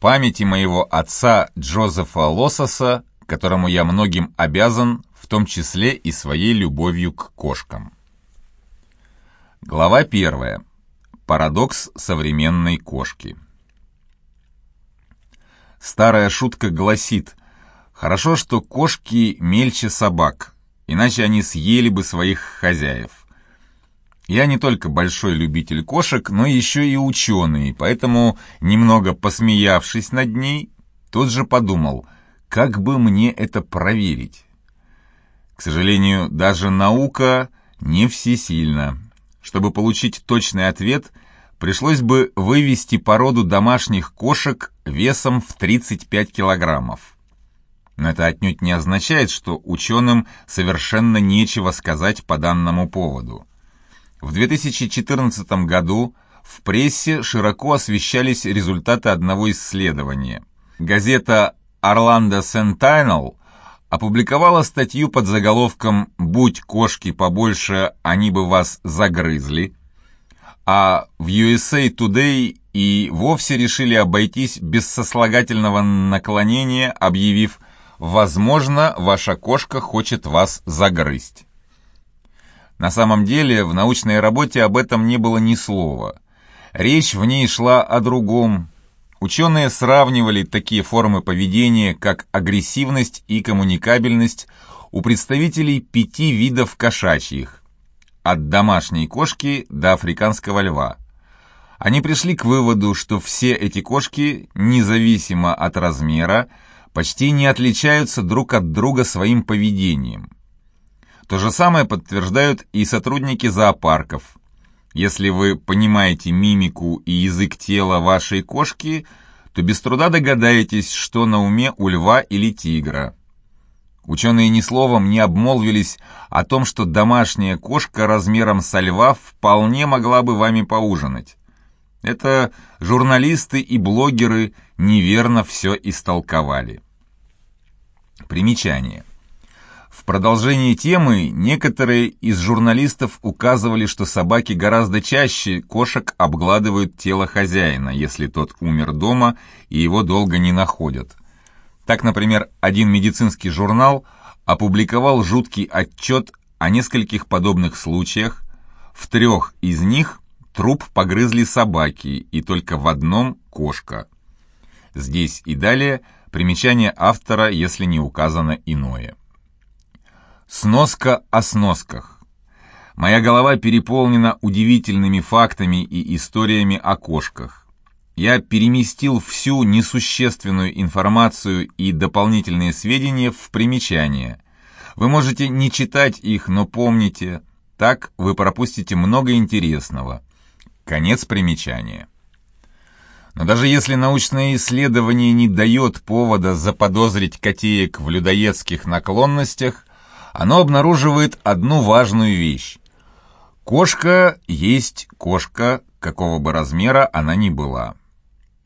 памяти моего отца Джозефа Лососа, которому я многим обязан, в том числе и своей любовью к кошкам. Глава первая. Парадокс современной кошки. Старая шутка гласит, хорошо, что кошки мельче собак, иначе они съели бы своих хозяев. Я не только большой любитель кошек, но еще и ученый, поэтому, немного посмеявшись над ней, тот же подумал, как бы мне это проверить. К сожалению, даже наука не всесильна. Чтобы получить точный ответ, пришлось бы вывести породу домашних кошек весом в 35 килограммов. Но это отнюдь не означает, что ученым совершенно нечего сказать по данному поводу. В 2014 году в прессе широко освещались результаты одного исследования. Газета «Орландо Сентайнл» опубликовала статью под заголовком «Будь кошки побольше, они бы вас загрызли», а в USA Today и вовсе решили обойтись без сослагательного наклонения, объявив «Возможно, ваша кошка хочет вас загрызть». На самом деле, в научной работе об этом не было ни слова. Речь в ней шла о другом. Ученые сравнивали такие формы поведения, как агрессивность и коммуникабельность у представителей пяти видов кошачьих, от домашней кошки до африканского льва. Они пришли к выводу, что все эти кошки, независимо от размера, почти не отличаются друг от друга своим поведением. То же самое подтверждают и сотрудники зоопарков. Если вы понимаете мимику и язык тела вашей кошки, то без труда догадаетесь, что на уме у льва или тигра. Ученые ни словом не обмолвились о том, что домашняя кошка размером со льва вполне могла бы вами поужинать. Это журналисты и блогеры неверно все истолковали. Примечание. В продолжении темы некоторые из журналистов указывали, что собаки гораздо чаще кошек обгладывают тело хозяина, если тот умер дома и его долго не находят. Так, например, один медицинский журнал опубликовал жуткий отчет о нескольких подобных случаях. В трех из них труп погрызли собаки, и только в одном – кошка. Здесь и далее примечание автора, если не указано иное. Сноска о сносках. Моя голова переполнена удивительными фактами и историями о кошках. Я переместил всю несущественную информацию и дополнительные сведения в примечания. Вы можете не читать их, но помните, так вы пропустите много интересного. Конец примечания. Но даже если научное исследование не дает повода заподозрить котеек в людоедских наклонностях, оно обнаруживает одну важную вещь. Кошка есть кошка, какого бы размера она ни была.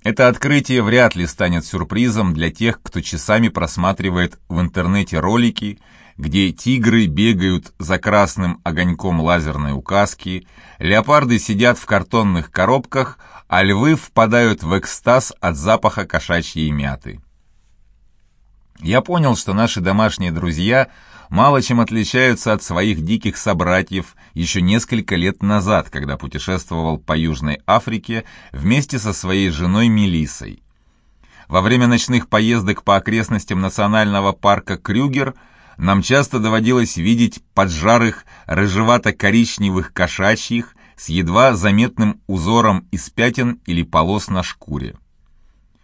Это открытие вряд ли станет сюрпризом для тех, кто часами просматривает в интернете ролики, где тигры бегают за красным огоньком лазерной указки, леопарды сидят в картонных коробках, а львы впадают в экстаз от запаха кошачьей мяты. Я понял, что наши домашние друзья – мало чем отличаются от своих диких собратьев еще несколько лет назад, когда путешествовал по Южной Африке вместе со своей женой Мелиссой. Во время ночных поездок по окрестностям национального парка Крюгер нам часто доводилось видеть поджарых рыжевато-коричневых кошачьих с едва заметным узором из пятен или полос на шкуре.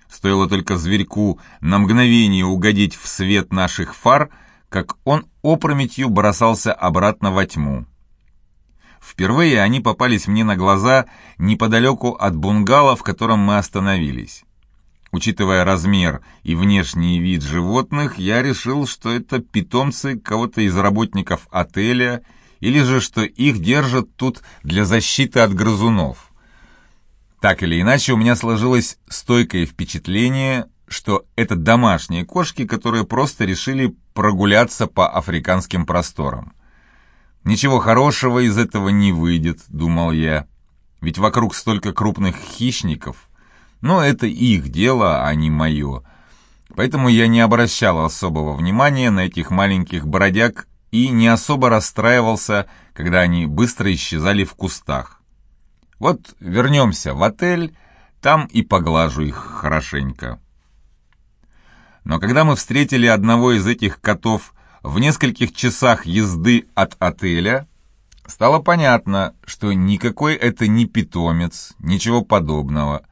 Стоило только зверьку на мгновение угодить в свет наших фар – как он опрометью бросался обратно во тьму. Впервые они попались мне на глаза неподалеку от бунгало, в котором мы остановились. Учитывая размер и внешний вид животных, я решил, что это питомцы кого-то из работников отеля или же что их держат тут для защиты от грызунов. Так или иначе, у меня сложилось стойкое впечатление, что это домашние кошки, которые просто решили прогуляться по африканским просторам. «Ничего хорошего из этого не выйдет», — думал я. «Ведь вокруг столько крупных хищников. Но это их дело, а не мое. Поэтому я не обращал особого внимания на этих маленьких бродяг и не особо расстраивался, когда они быстро исчезали в кустах. Вот вернемся в отель, там и поглажу их хорошенько. Но когда мы встретили одного из этих котов в нескольких часах езды от отеля, стало понятно, что никакой это не питомец, ничего подобного.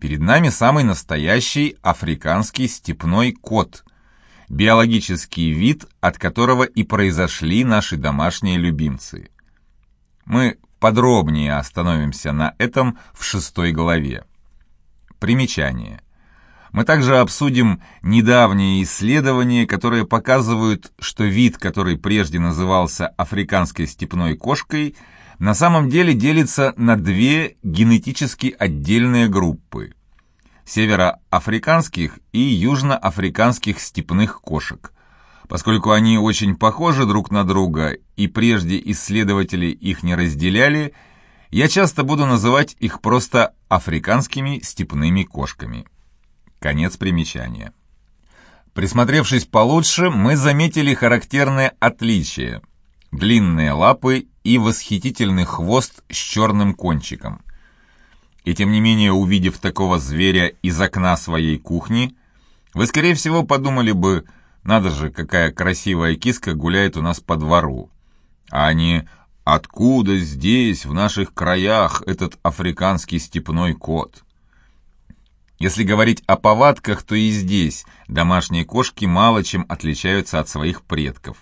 Перед нами самый настоящий африканский степной кот, биологический вид, от которого и произошли наши домашние любимцы. Мы подробнее остановимся на этом в шестой главе. Примечание. Мы также обсудим недавние исследования, которые показывают, что вид, который прежде назывался африканской степной кошкой, на самом деле делится на две генетически отдельные группы – североафриканских и южноафриканских степных кошек. Поскольку они очень похожи друг на друга и прежде исследователи их не разделяли, я часто буду называть их просто африканскими степными кошками. Конец примечания. Присмотревшись получше, мы заметили характерное отличие – длинные лапы и восхитительный хвост с черным кончиком. И тем не менее, увидев такого зверя из окна своей кухни, вы, скорее всего, подумали бы, надо же, какая красивая киска гуляет у нас по двору. А не «Откуда здесь, в наших краях, этот африканский степной кот?» Если говорить о повадках, то и здесь домашние кошки мало чем отличаются от своих предков.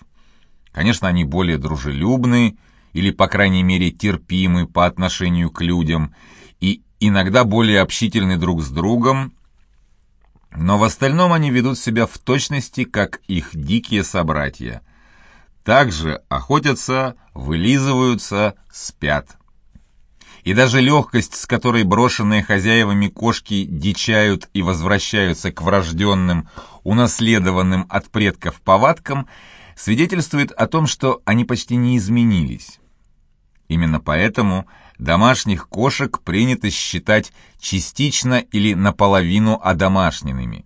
Конечно, они более дружелюбны или, по крайней мере, терпимы по отношению к людям и иногда более общительны друг с другом, но в остальном они ведут себя в точности, как их дикие собратья. Также охотятся, вылизываются, спят и даже легкость, с которой брошенные хозяевами кошки дичают и возвращаются к врожденным, унаследованным от предков повадкам, свидетельствует о том, что они почти не изменились. Именно поэтому домашних кошек принято считать частично или наполовину одомашненными.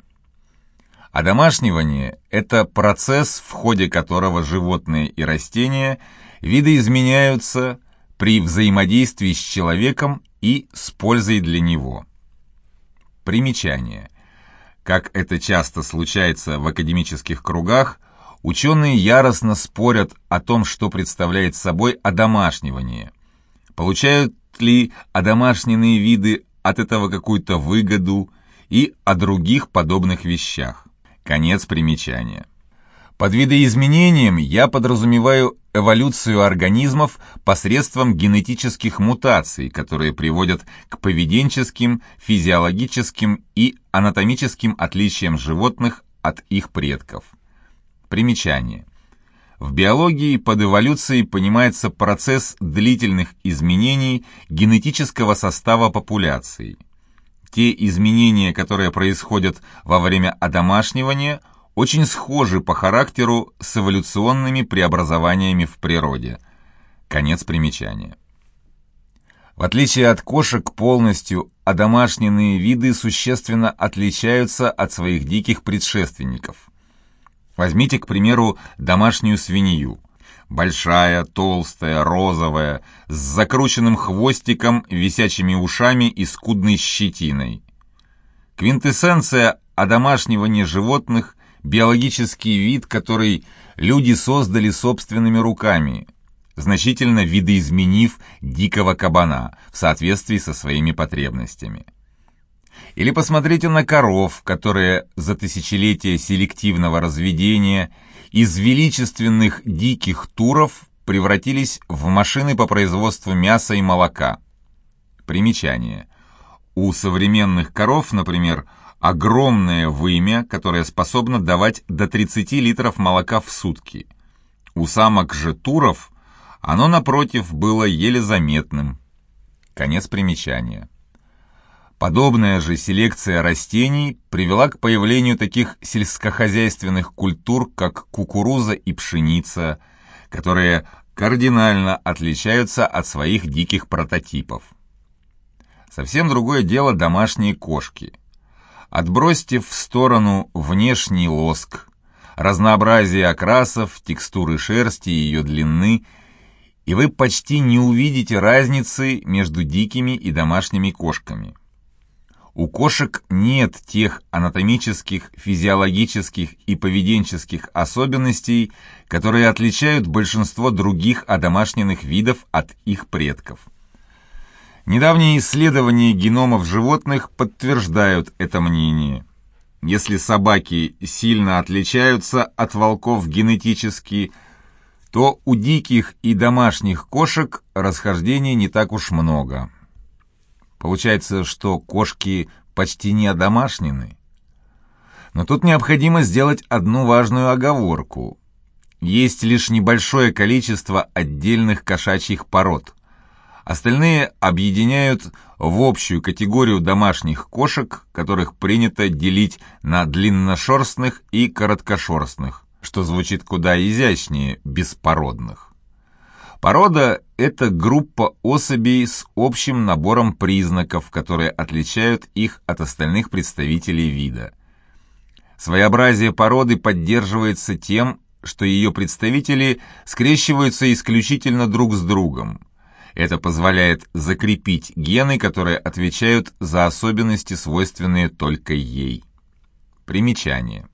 Одомашнивание – это процесс, в ходе которого животные и растения видоизменяются, при взаимодействии с человеком и с пользой для него. Примечание. Как это часто случается в академических кругах, ученые яростно спорят о том, что представляет собой одомашнивание. Получают ли одомашненные виды от этого какую-то выгоду и о других подобных вещах. Конец примечания. Под видоизменением я подразумеваю эволюцию организмов посредством генетических мутаций, которые приводят к поведенческим, физиологическим и анатомическим отличиям животных от их предков. Примечание. В биологии под эволюцией понимается процесс длительных изменений генетического состава популяции. Те изменения, которые происходят во время одомашнивания – очень схожи по характеру с эволюционными преобразованиями в природе. Конец примечания. В отличие от кошек, полностью одомашненные виды существенно отличаются от своих диких предшественников. Возьмите, к примеру, домашнюю свинью. Большая, толстая, розовая, с закрученным хвостиком, висячими ушами и скудной щетиной. Квинтэссенция одомашнивания животных биологический вид, который люди создали собственными руками, значительно видоизменив дикого кабана в соответствии со своими потребностями. Или посмотрите на коров, которые за тысячелетия селективного разведения из величественных диких туров превратились в машины по производству мяса и молока. Примечание. У современных коров, например, огромное вымя, которое способно давать до 30 литров молока в сутки. У самок же туров оно, напротив, было еле заметным. Конец примечания. Подобная же селекция растений привела к появлению таких сельскохозяйственных культур, как кукуруза и пшеница, которые кардинально отличаются от своих диких прототипов. Совсем другое дело домашние кошки. Отбросьте в сторону внешний лоск, разнообразие окрасов, текстуры шерсти и ее длины, и вы почти не увидите разницы между дикими и домашними кошками. У кошек нет тех анатомических, физиологических и поведенческих особенностей, которые отличают большинство других одомашненных видов от их предков. Недавние исследования геномов животных подтверждают это мнение. Если собаки сильно отличаются от волков генетически, то у диких и домашних кошек расхождений не так уж много. Получается, что кошки почти не одомашнены. Но тут необходимо сделать одну важную оговорку. Есть лишь небольшое количество отдельных кошачьих пород. Остальные объединяют в общую категорию домашних кошек, которых принято делить на длинношерстных и короткошерстных, что звучит куда изящнее беспородных. Порода – это группа особей с общим набором признаков, которые отличают их от остальных представителей вида. Своеобразие породы поддерживается тем, что ее представители скрещиваются исключительно друг с другом. Это позволяет закрепить гены, которые отвечают за особенности, свойственные только ей. Примечание.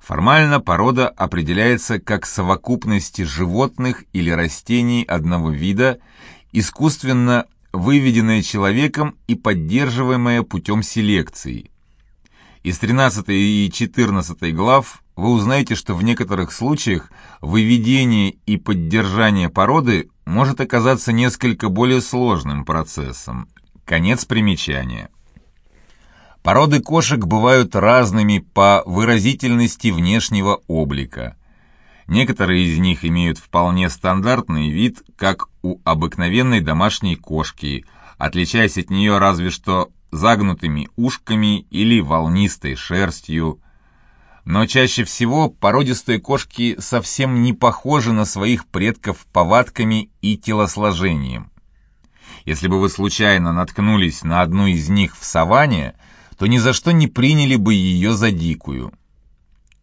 Формально порода определяется как совокупность животных или растений одного вида, искусственно выведенная человеком и поддерживаемая путем селекции. Из 13 и 14 глав вы узнаете, что в некоторых случаях выведение и поддержание породы может оказаться несколько более сложным процессом. Конец примечания. Породы кошек бывают разными по выразительности внешнего облика. Некоторые из них имеют вполне стандартный вид, как у обыкновенной домашней кошки, отличаясь от нее разве что загнутыми ушками или волнистой шерстью. Но чаще всего породистые кошки совсем не похожи на своих предков повадками и телосложением. Если бы вы случайно наткнулись на одну из них в саванне – то ни за что не приняли бы ее за дикую.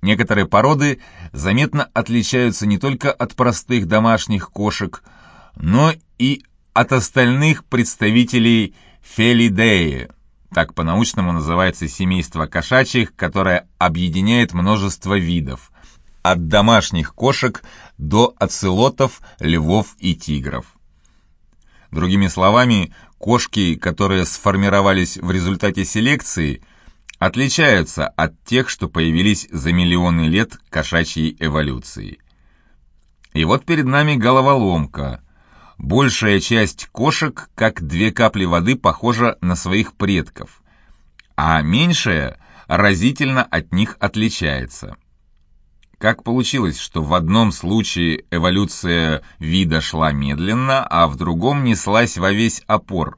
Некоторые породы заметно отличаются не только от простых домашних кошек, но и от остальных представителей фелидеи, так по-научному называется семейство кошачьих, которое объединяет множество видов, от домашних кошек до оцелотов, львов и тигров. Другими словами, кошки, которые сформировались в результате селекции, отличаются от тех, что появились за миллионы лет кошачьей эволюции. И вот перед нами головоломка. Большая часть кошек, как две капли воды, похожа на своих предков, а меньшая разительно от них отличается. Как получилось, что в одном случае эволюция вида шла медленно, а в другом неслась во весь опор?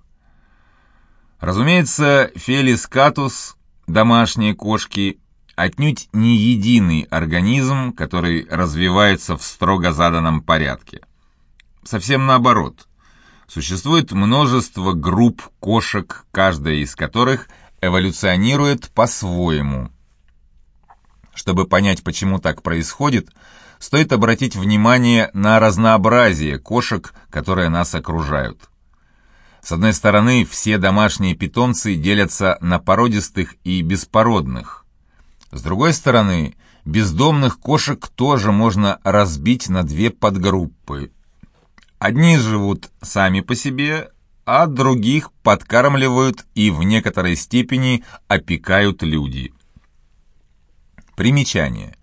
Разумеется, Фелис катус, домашние кошки, отнюдь не единый организм, который развивается в строго заданном порядке. Совсем наоборот. Существует множество групп кошек, каждая из которых эволюционирует по-своему – чтобы понять, почему так происходит, стоит обратить внимание на разнообразие кошек, которые нас окружают. С одной стороны, все домашние питомцы делятся на породистых и беспородных. С другой стороны, бездомных кошек тоже можно разбить на две подгруппы. Одни живут сами по себе, а других подкармливают и в некоторой степени опекают люди. Примечание.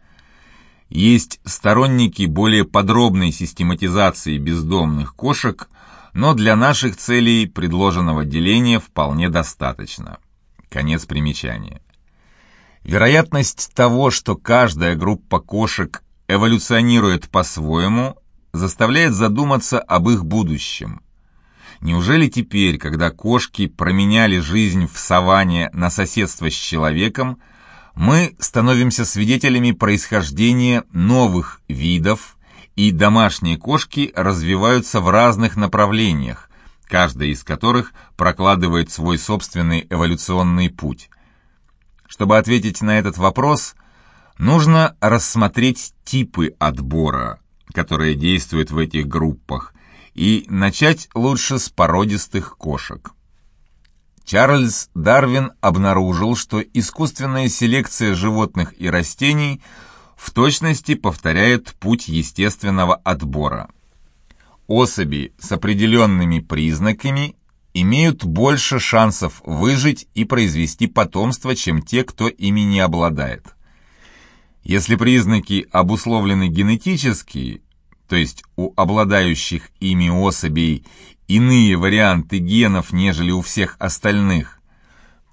Есть сторонники более подробной систематизации бездомных кошек, но для наших целей предложенного деления вполне достаточно. Конец примечания. Вероятность того, что каждая группа кошек эволюционирует по-своему, заставляет задуматься об их будущем. Неужели теперь, когда кошки променяли жизнь в саванне на соседство с человеком, мы становимся свидетелями происхождения новых видов, и домашние кошки развиваются в разных направлениях, каждая из которых прокладывает свой собственный эволюционный путь. Чтобы ответить на этот вопрос, нужно рассмотреть типы отбора, которые действуют в этих группах, и начать лучше с породистых кошек. Чарльз Дарвин обнаружил, что искусственная селекция животных и растений в точности повторяет путь естественного отбора. Особи с определенными признаками имеют больше шансов выжить и произвести потомство, чем те, кто ими не обладает. Если признаки обусловлены генетически, то есть у обладающих ими особей иные варианты генов, нежели у всех остальных,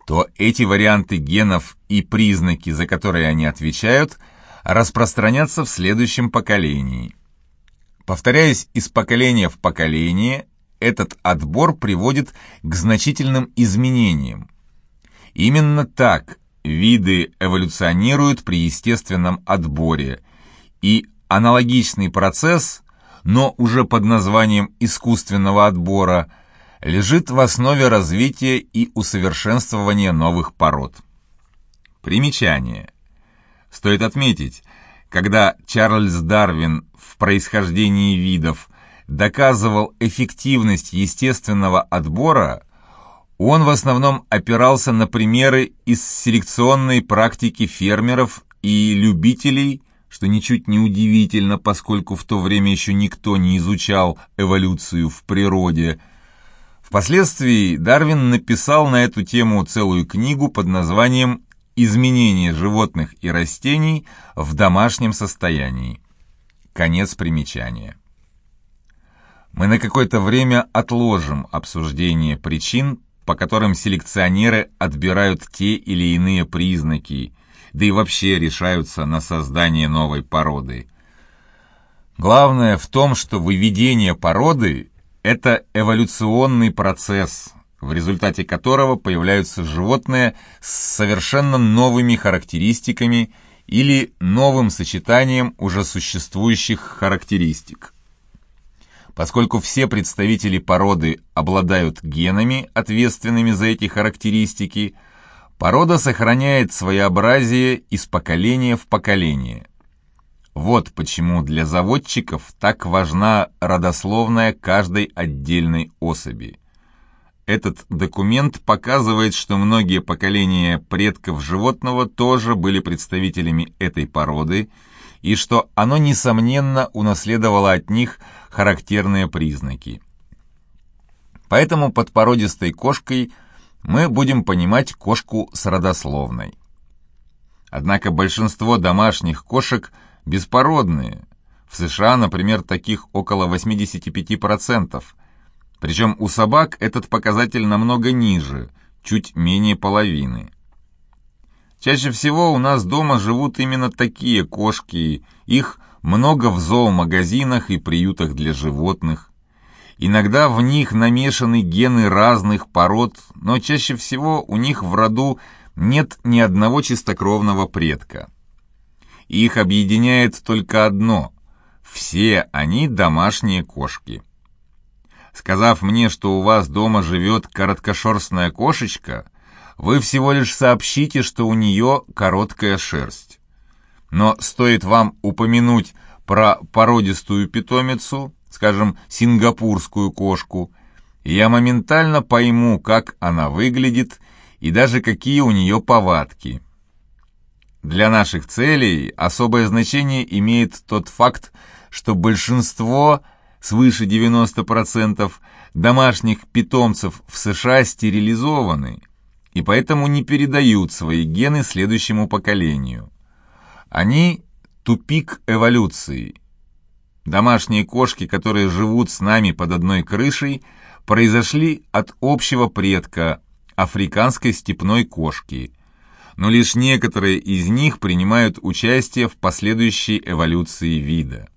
то эти варианты генов и признаки, за которые они отвечают, распространятся в следующем поколении. Повторяясь из поколения в поколение, этот отбор приводит к значительным изменениям. Именно так виды эволюционируют при естественном отборе, и аналогичный процесс, но уже под названием искусственного отбора, лежит в основе развития и усовершенствования новых пород. Примечание. Стоит отметить, когда Чарльз Дарвин в происхождении видов доказывал эффективность естественного отбора, он в основном опирался на примеры из селекционной практики фермеров и любителей, что ничуть не удивительно, поскольку в то время еще никто не изучал эволюцию в природе. Впоследствии Дарвин написал на эту тему целую книгу под названием «Изменение животных и растений в домашнем состоянии». Конец примечания. Мы на какое-то время отложим обсуждение причин, по которым селекционеры отбирают те или иные признаки, да и вообще решаются на создание новой породы. Главное в том, что выведение породы – это эволюционный процесс, в результате которого появляются животные с совершенно новыми характеристиками или новым сочетанием уже существующих характеристик. Поскольку все представители породы обладают генами, ответственными за эти характеристики, порода сохраняет своеобразие из поколения в поколение. Вот почему для заводчиков так важна родословная каждой отдельной особи. Этот документ показывает, что многие поколения предков животного тоже были представителями этой породы, и что оно, несомненно, унаследовало от них характерные признаки. Поэтому под породистой кошкой мы будем понимать кошку с родословной. Однако большинство домашних кошек беспородные. В США, например, таких около 85%. Причем у собак этот показатель намного ниже, чуть менее половины. Чаще всего у нас дома живут именно такие кошки, их много в зоомагазинах и приютах для животных. Иногда в них намешаны гены разных пород, но чаще всего у них в роду нет ни одного чистокровного предка. Их объединяет только одно – все они домашние кошки. Сказав мне, что у вас дома живет короткошерстная кошечка – вы всего лишь сообщите, что у нее короткая шерсть. Но стоит вам упомянуть про породистую питомицу, скажем, сингапурскую кошку, я моментально пойму, как она выглядит и даже какие у нее повадки. Для наших целей особое значение имеет тот факт, что большинство, свыше 90%, домашних питомцев в США стерилизованы – и поэтому не передают свои гены следующему поколению. Они – тупик эволюции. Домашние кошки, которые живут с нами под одной крышей, произошли от общего предка – африканской степной кошки, но лишь некоторые из них принимают участие в последующей эволюции вида.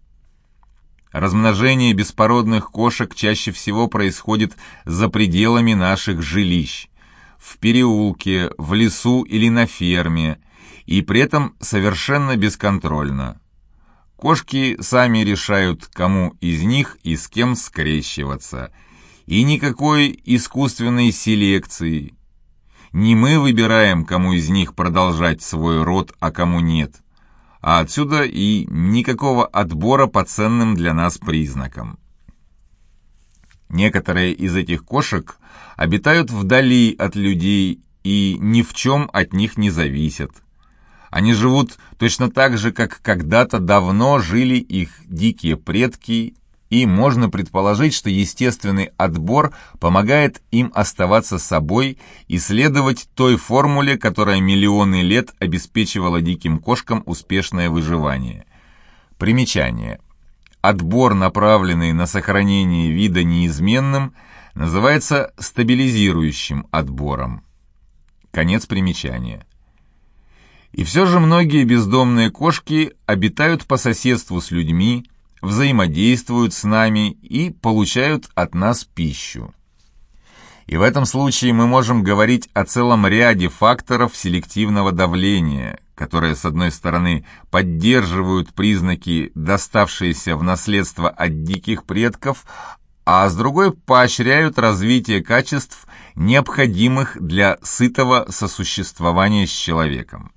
Размножение беспородных кошек чаще всего происходит за пределами наших жилищ в переулке, в лесу или на ферме, и при этом совершенно бесконтрольно. Кошки сами решают, кому из них и с кем скрещиваться, и никакой искусственной селекции. Не мы выбираем, кому из них продолжать свой род, а кому нет. А отсюда и никакого отбора по ценным для нас признакам. Некоторые из этих кошек обитают вдали от людей и ни в чем от них не зависят. Они живут точно так же, как когда-то давно жили их дикие предки, и можно предположить, что естественный отбор помогает им оставаться собой и следовать той формуле, которая миллионы лет обеспечивала диким кошкам успешное выживание. Примечание – отбор, направленный на сохранение вида неизменным, называется стабилизирующим отбором. Конец примечания. И все же многие бездомные кошки обитают по соседству с людьми, взаимодействуют с нами и получают от нас пищу. И в этом случае мы можем говорить о целом ряде факторов селективного давления, которые, с одной стороны, поддерживают признаки, доставшиеся в наследство от диких предков, а с другой поощряют развитие качеств, необходимых для сытого сосуществования с человеком.